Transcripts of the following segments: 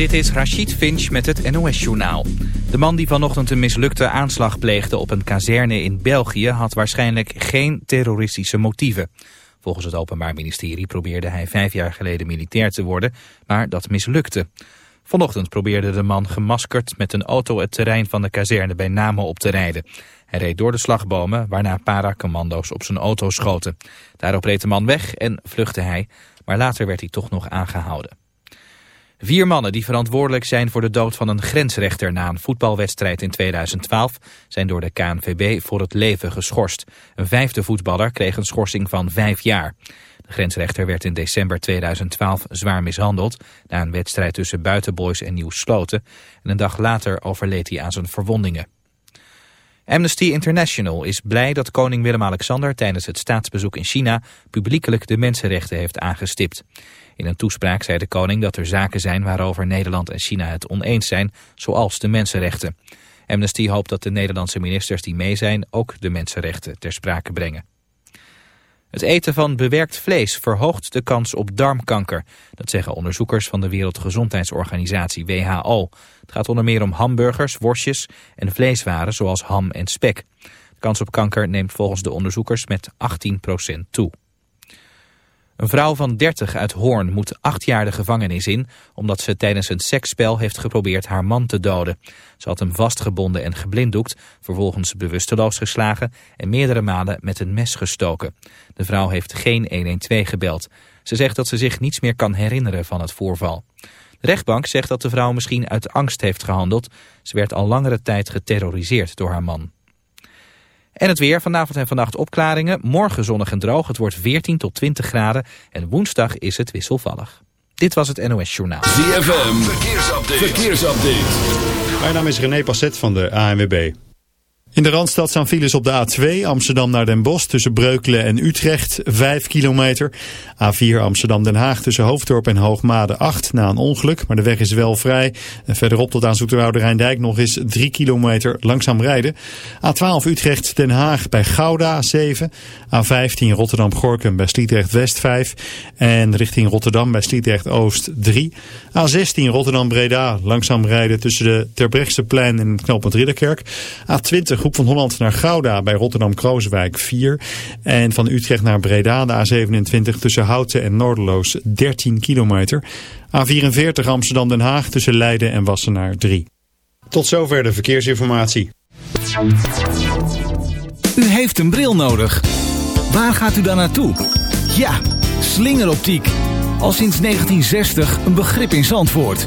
Dit is Rachid Finch met het NOS-journaal. De man die vanochtend een mislukte aanslag pleegde op een kazerne in België... had waarschijnlijk geen terroristische motieven. Volgens het Openbaar Ministerie probeerde hij vijf jaar geleden militair te worden... maar dat mislukte. Vanochtend probeerde de man gemaskerd met een auto het terrein van de kazerne bij Namen op te rijden. Hij reed door de slagbomen, waarna paracommando's op zijn auto schoten. Daarop reed de man weg en vluchtte hij, maar later werd hij toch nog aangehouden. Vier mannen die verantwoordelijk zijn voor de dood van een grensrechter na een voetbalwedstrijd in 2012 zijn door de KNVB voor het leven geschorst. Een vijfde voetballer kreeg een schorsing van vijf jaar. De grensrechter werd in december 2012 zwaar mishandeld na een wedstrijd tussen Buitenboys en Nieuw Sloten. En een dag later overleed hij aan zijn verwondingen. Amnesty International is blij dat koning Willem-Alexander tijdens het staatsbezoek in China publiekelijk de mensenrechten heeft aangestipt. In een toespraak zei de koning dat er zaken zijn waarover Nederland en China het oneens zijn, zoals de mensenrechten. Amnesty hoopt dat de Nederlandse ministers die mee zijn ook de mensenrechten ter sprake brengen. Het eten van bewerkt vlees verhoogt de kans op darmkanker. Dat zeggen onderzoekers van de Wereldgezondheidsorganisatie WHO. Het gaat onder meer om hamburgers, worstjes en vleeswaren zoals ham en spek. De kans op kanker neemt volgens de onderzoekers met 18% toe. Een vrouw van 30 uit Hoorn moet acht jaar de gevangenis in... omdat ze tijdens een seksspel heeft geprobeerd haar man te doden. Ze had hem vastgebonden en geblinddoekt, vervolgens bewusteloos geslagen... en meerdere malen met een mes gestoken. De vrouw heeft geen 112 gebeld. Ze zegt dat ze zich niets meer kan herinneren van het voorval. De rechtbank zegt dat de vrouw misschien uit angst heeft gehandeld. Ze werd al langere tijd geterroriseerd door haar man. En het weer, vanavond en vannacht opklaringen. Morgen zonnig en droog, het wordt 14 tot 20 graden. En woensdag is het wisselvallig. Dit was het NOS Journaal. ZFM, verkeersupdate. verkeersupdate. Mijn naam is René Passet van de ANWB. In de Randstad staan files op de A2 Amsterdam naar Den Bosch tussen Breukelen en Utrecht 5 kilometer. A4 Amsterdam-Den Haag tussen Hoofddorp en Hoogmade 8 na een ongeluk, maar de weg is wel vrij. En verderop tot aan Zoeterwoude Rijndijk nog eens 3 kilometer langzaam rijden. A12 Utrecht-Den Haag bij Gouda 7. A15 Rotterdam-Gorkum bij Sliedrecht-West 5. En richting Rotterdam bij Sliedrecht-Oost 3. A16 Rotterdam-Breda langzaam rijden tussen de Terbrechtseplein en het knooppunt Ridderkerk. A20 Groep van Holland naar Gouda bij Rotterdam-Krooswijk 4. En van Utrecht naar Breda de A27 tussen Houten en Noorderloos 13 kilometer. A44 Amsterdam-Den Haag tussen Leiden en Wassenaar 3. Tot zover de verkeersinformatie. U heeft een bril nodig. Waar gaat u dan naartoe? Ja, slingeroptiek. Al sinds 1960 een begrip in Zandvoort.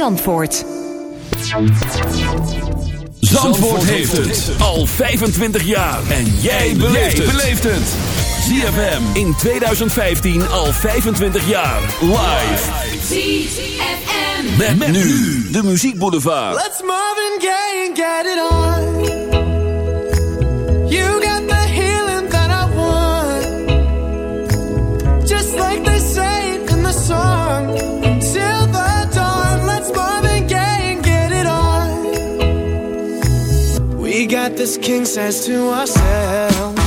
Zandvoort. Zandvoort heeft het al 25 jaar. En jij beleeft het. ZFM in 2015 al 25 jaar. Live. ZFM. Met, met nu de muziekboulevard. Let's Marvin Gaye and get it on. This king says to ourselves.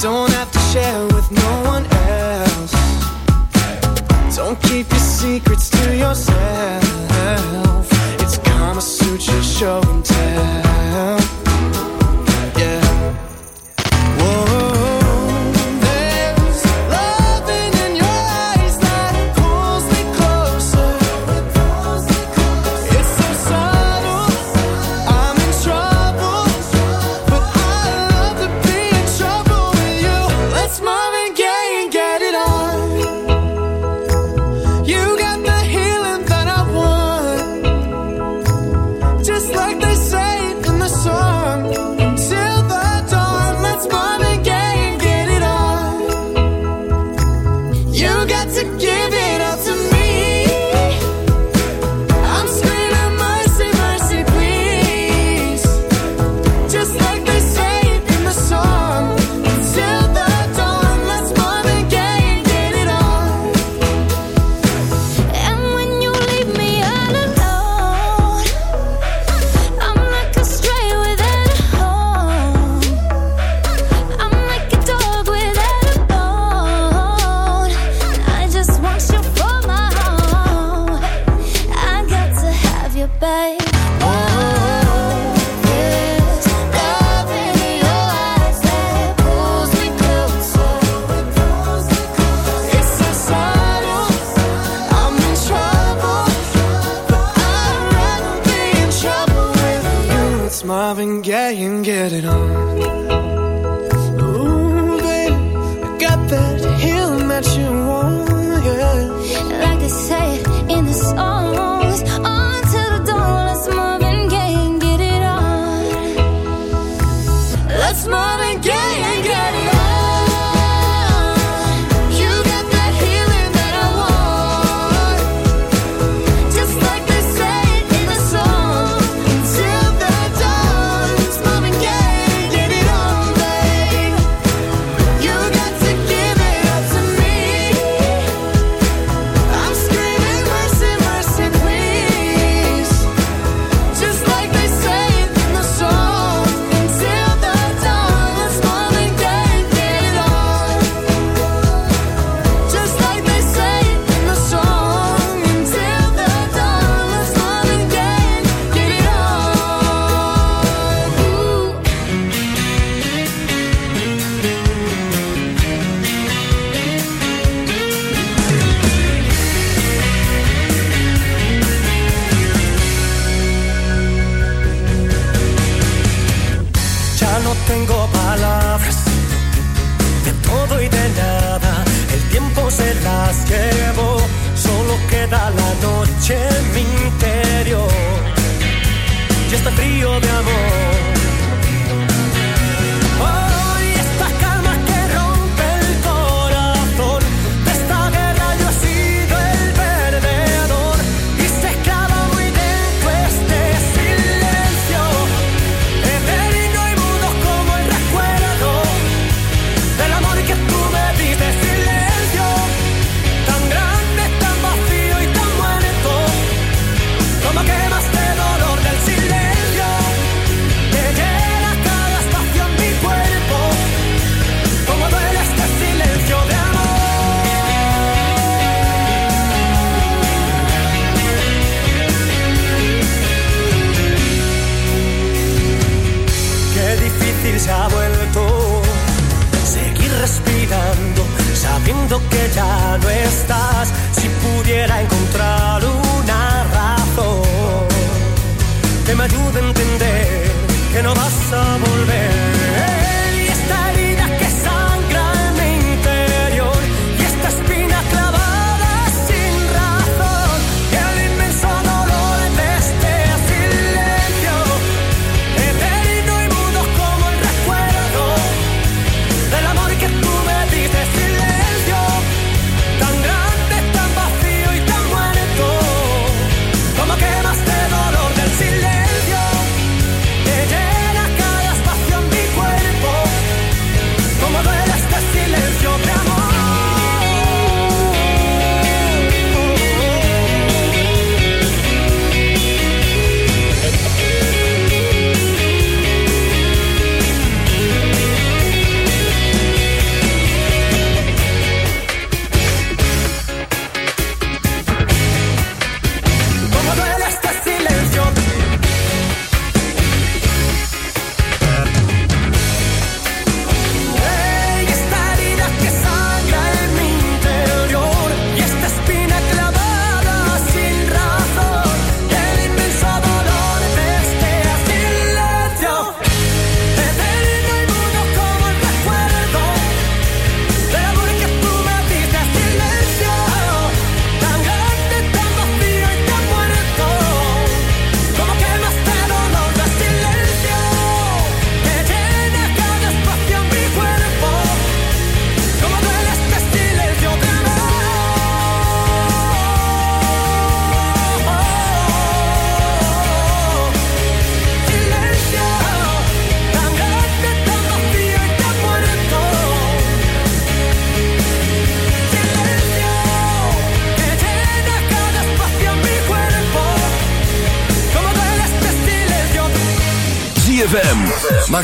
Don't have to share with no one else. Don't keep your secrets to yourself. It's Kama Sutra show and tell.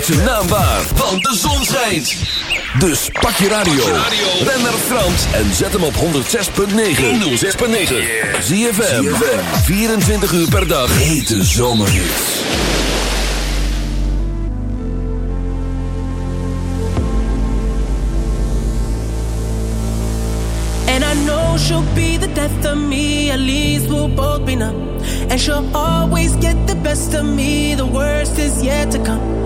Zijn naam waar, want de zon schijnt. Dus pak je radio. Ben naar Frans en zet hem op 106.9. 106.9. ZFM. 24 uur per dag. Hete zomerhits. And I know she'll be the death of me, at least we'll both be numb. And she'll always get the best of me, the worst is yet to come.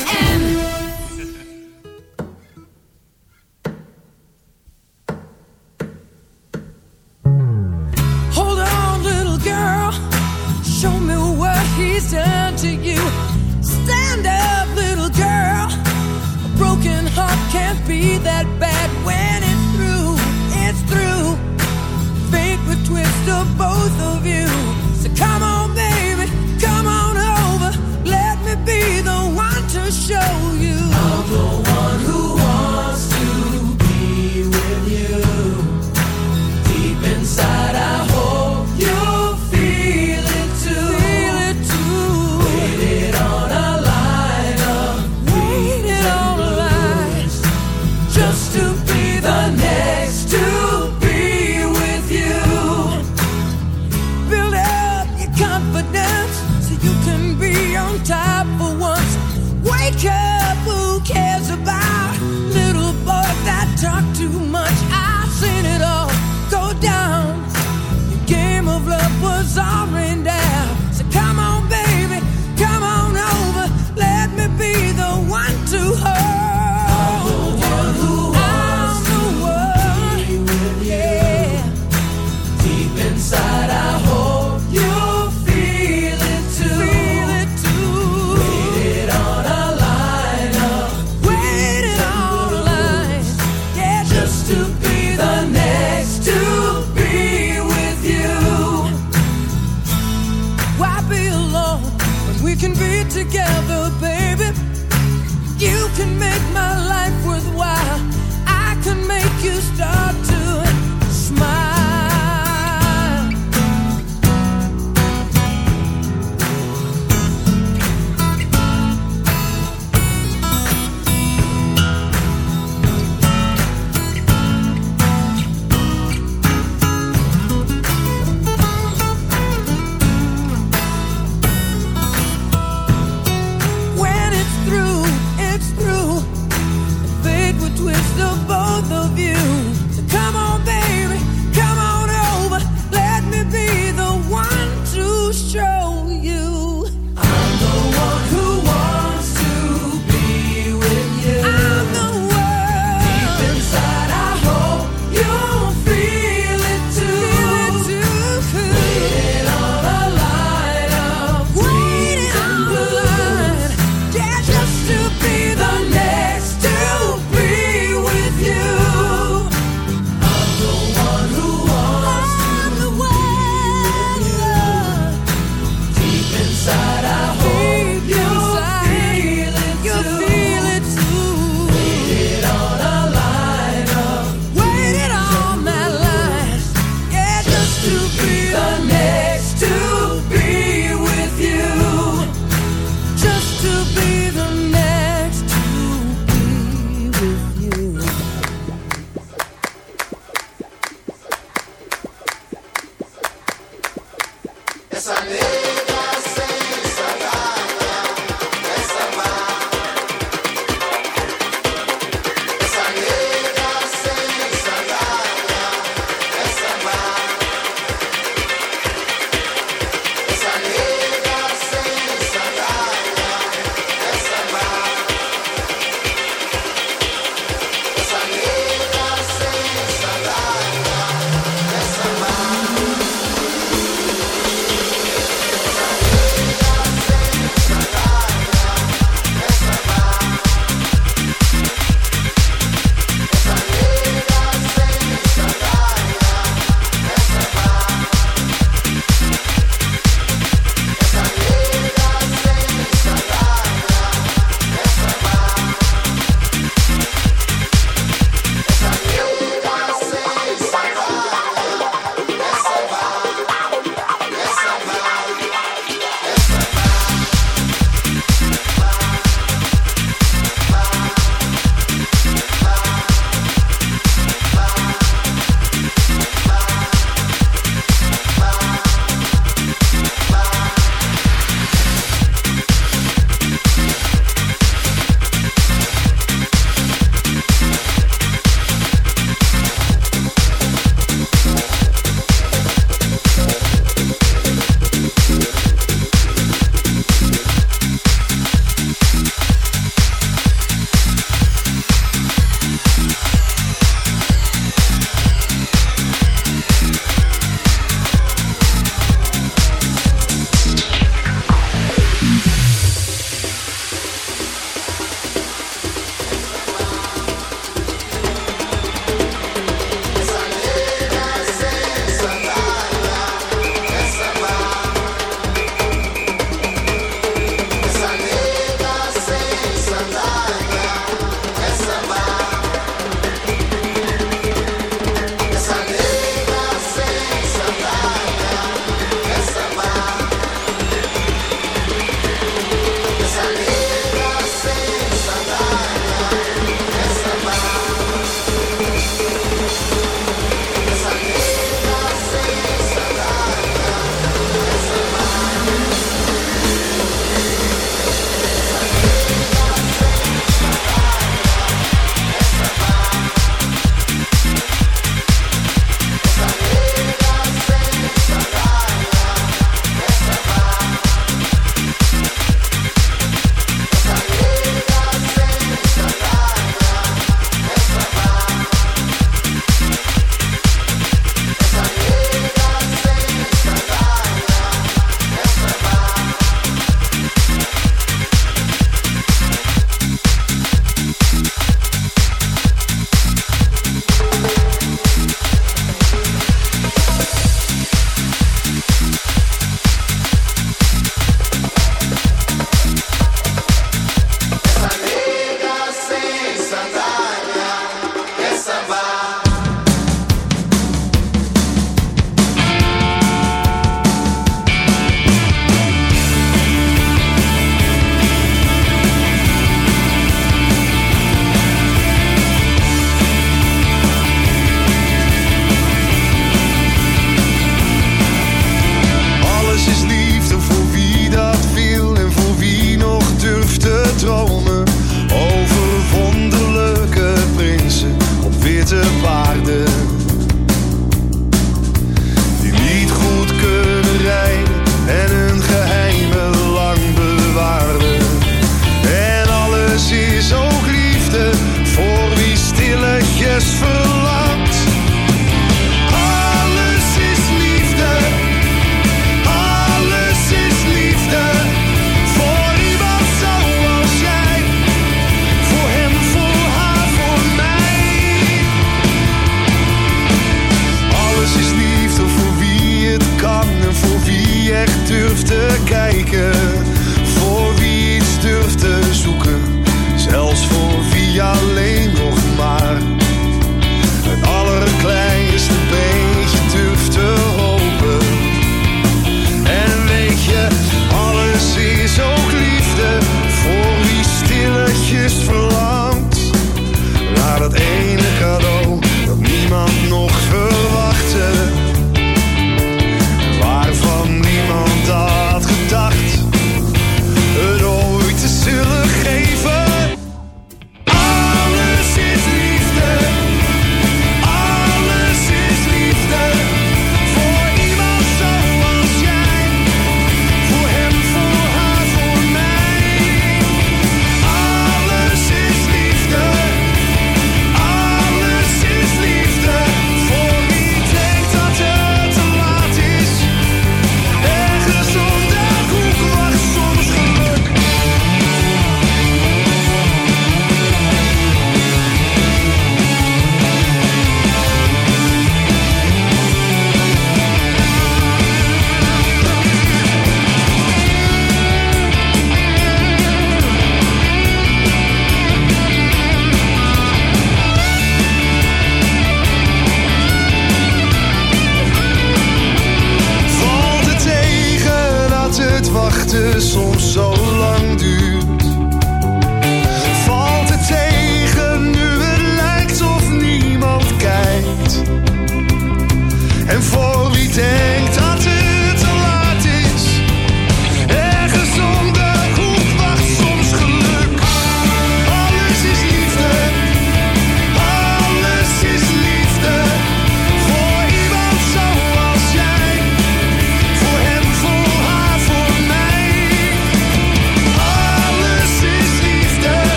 pain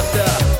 after